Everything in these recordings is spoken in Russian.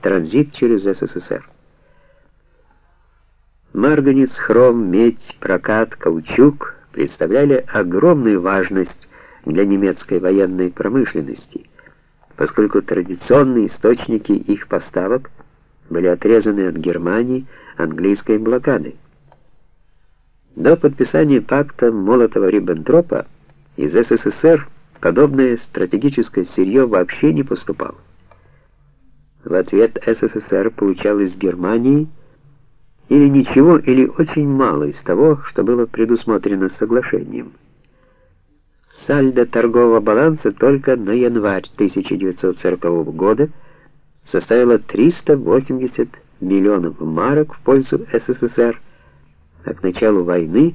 транзит через СССР. Марганец, хром, медь, прокат, каучук представляли огромную важность для немецкой военной промышленности, поскольку традиционные источники их поставок были отрезаны от Германии английской блокадой. До подписания пакта Молотова-Риббентропа из СССР подобное стратегическое сырье вообще не поступало. В ответ СССР получал из Германии или ничего, или очень мало из того, что было предусмотрено соглашением. Сальдо торгового баланса только на январь 1940 года составило 380 миллионов марок в пользу СССР, а к началу войны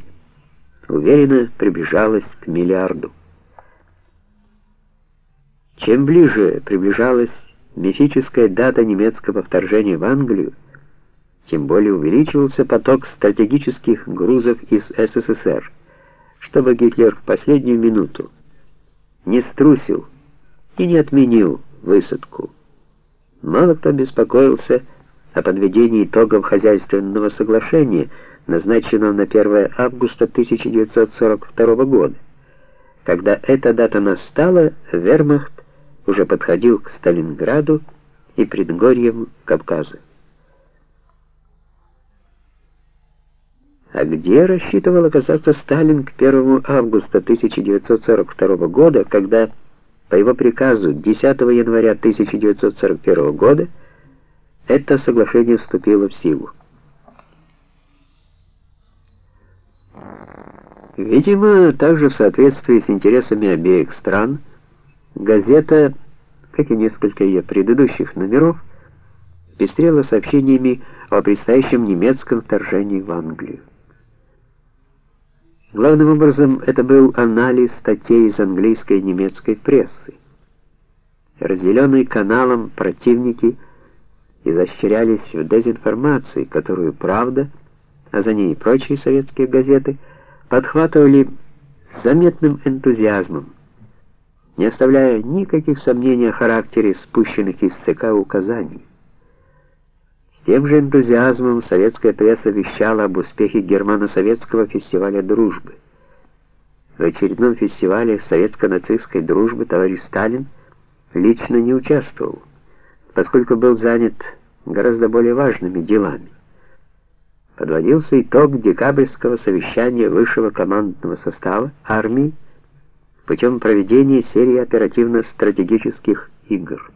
уверенно приближалось к миллиарду. Чем ближе приближалась мифическая дата немецкого вторжения в Англию, тем более увеличивался поток стратегических грузов из СССР, чтобы Гитлер в последнюю минуту не струсил и не отменил высадку. Мало кто беспокоился о подведении итогов хозяйственного соглашения, назначенного на 1 августа 1942 года. Когда эта дата настала, Вермахт уже подходил к Сталинграду и предгорьям Кавказа. А где рассчитывал оказаться Сталин к 1 августа 1942 года, когда по его приказу 10 января 1941 года это соглашение вступило в силу? Видимо, также в соответствии с интересами обеих стран, газета, как и несколько ее предыдущих номеров, пестрела сообщениями о предстоящем немецком вторжении в Англию. Главным образом это был анализ статей из английской и немецкой прессы. Разделенные каналом противники изощрялись в дезинформации, которую «Правда», а за ней и прочие советские газеты, подхватывали с заметным энтузиазмом, не оставляя никаких сомнений о характере спущенных из ЦК указаний. С тем же энтузиазмом советская пресса вещала об успехе германо-советского фестиваля дружбы. В очередном фестивале советско-нацистской дружбы товарищ Сталин лично не участвовал, поскольку был занят гораздо более важными делами. Подводился итог декабрьского совещания высшего командного состава армии путем проведения серии оперативно-стратегических игр.